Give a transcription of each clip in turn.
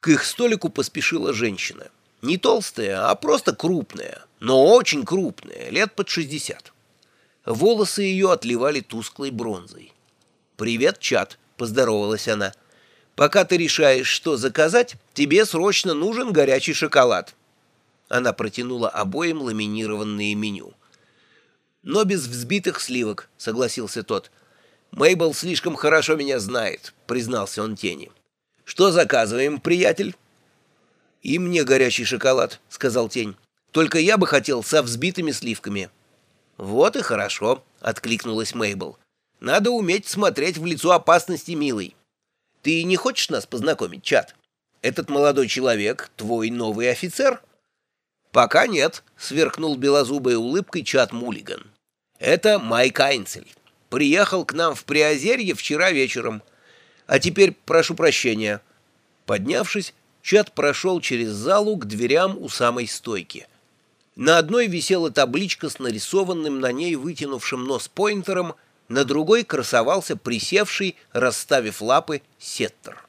К их столику поспешила женщина. Не толстая, а просто крупная, но очень крупная, лет под шестьдесят. Волосы ее отливали тусклой бронзой. «Привет, чат», — поздоровалась она. «Пока ты решаешь, что заказать, тебе срочно нужен горячий шоколад». Она протянула обоим ламинированные меню. «Но без взбитых сливок», — согласился тот. «Мейбл слишком хорошо меня знает», — признался он тени. «Что заказываем, приятель?» «И мне горячий шоколад», — сказал тень. «Только я бы хотел со взбитыми сливками». «Вот и хорошо», — откликнулась Мейбл. «Надо уметь смотреть в лицо опасности, милый. Ты не хочешь нас познакомить, чат? Этот молодой человек — твой новый офицер?» «Пока нет», — сверкнул белозубой улыбкой чат Мулиган. «Это Майк Айнцель. Приехал к нам в Приозерье вчера вечером. А теперь прошу прощения». Поднявшись, чат прошел через залу к дверям у самой стойки. На одной висела табличка с нарисованным на ней вытянувшим нос поинтером, на другой красовался присевший, расставив лапы, сеттер.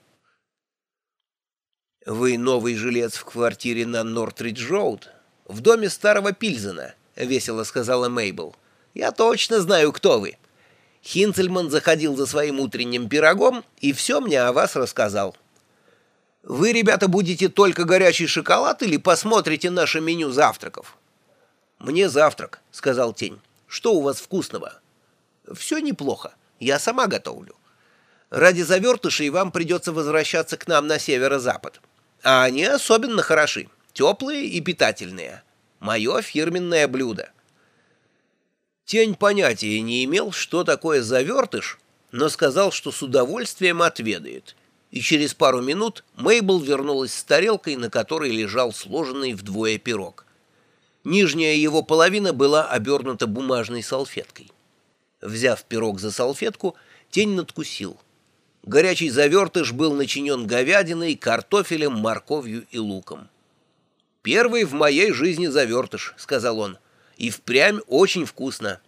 «Вы новый жилец в квартире на Нортридж-Роуд? В доме старого Пильзена», — весело сказала Мейбл. «Я точно знаю, кто вы. Хинцельман заходил за своим утренним пирогом и все мне о вас рассказал». «Вы, ребята, будете только горячий шоколад или посмотрите наше меню завтраков?» «Мне завтрак», — сказал Тень. «Что у вас вкусного?» «Все неплохо. Я сама готовлю. Ради завертышей вам придется возвращаться к нам на северо-запад. А они особенно хороши, теплые и питательные. Мое фирменное блюдо». Тень понятия не имел, что такое завертыш, но сказал, что с удовольствием отведает. И через пару минут Мейбл вернулась с тарелкой, на которой лежал сложенный вдвое пирог. Нижняя его половина была обернута бумажной салфеткой. Взяв пирог за салфетку, тень надкусил. Горячий завертыш был начинен говядиной, картофелем, морковью и луком. «Первый в моей жизни завертыш», — сказал он, — «и впрямь очень вкусно».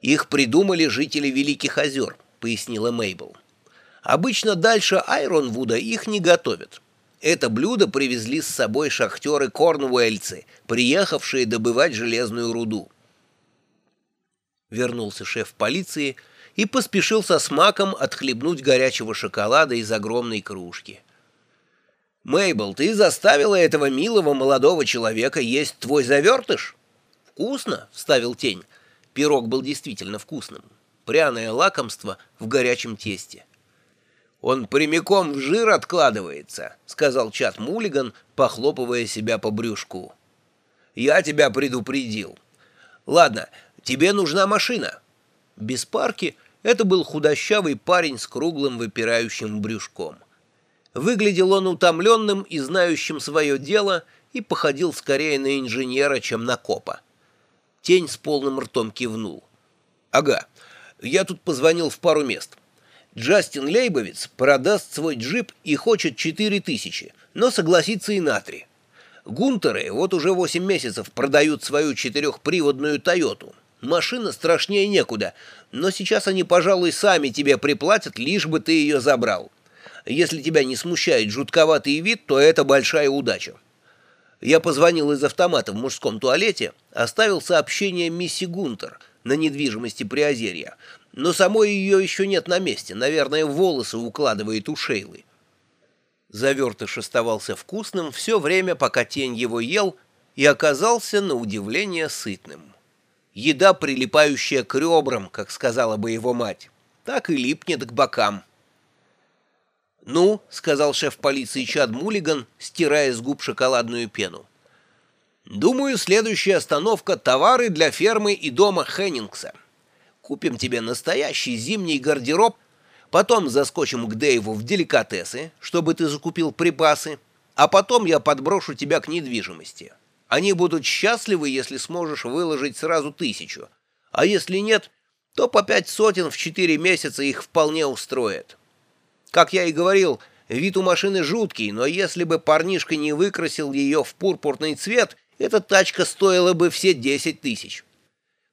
«Их придумали жители Великих озер», — пояснила Мейбл. «Обычно дальше Айронвуда их не готовят». Это блюдо привезли с собой шахтеры-корнуэльцы, приехавшие добывать железную руду. Вернулся шеф полиции и поспешил со смаком отхлебнуть горячего шоколада из огромной кружки. «Мейбл, ты заставила этого милого молодого человека есть твой завертыш?» «Вкусно», — вставил тень. Пирог был действительно вкусным. Пряное лакомство в горячем тесте. «Он прямиком в жир откладывается», — сказал Чат Мулиган, похлопывая себя по брюшку. «Я тебя предупредил. Ладно, тебе нужна машина». Без парки это был худощавый парень с круглым выпирающим брюшком. Выглядел он утомленным и знающим свое дело и походил скорее на инженера, чем на копа. Тень с полным ртом кивнул. «Ага, я тут позвонил в пару мест». Джастин Лейбовиц продаст свой джип и хочет четыре тысячи, но согласится и на три. Гунтеры вот уже восемь месяцев продают свою четырехприводную «Тойоту». Машина страшнее некуда, но сейчас они, пожалуй, сами тебе приплатят, лишь бы ты ее забрал. Если тебя не смущает жутковатый вид, то это большая удача. Я позвонил из автомата в мужском туалете, оставил сообщение мисси Гунтер на недвижимости Приозерья, но самой ее еще нет на месте, наверное, волосы укладывает у Шейлы. Завертыш оставался вкусным все время, пока тень его ел, и оказался на удивление сытным. Еда, прилипающая к ребрам, как сказала бы его мать, так и липнет к бокам. «Ну», — сказал шеф полиции Чад Мулиган, стирая с губ шоколадную пену. «Думаю, следующая остановка — товары для фермы и дома Хеннингса». Купим тебе настоящий зимний гардероб, потом заскочим к Дэйву в деликатесы, чтобы ты закупил припасы, а потом я подброшу тебя к недвижимости. Они будут счастливы, если сможешь выложить сразу тысячу, а если нет, то по пять сотен в четыре месяца их вполне устроит. Как я и говорил, вид у машины жуткий, но если бы парнишка не выкрасил ее в пурпурный цвет, эта тачка стоила бы все десять тысяч.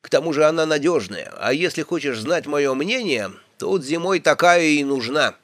К тому же она надежная, а если хочешь знать мое мнение, тут зимой такая и нужна».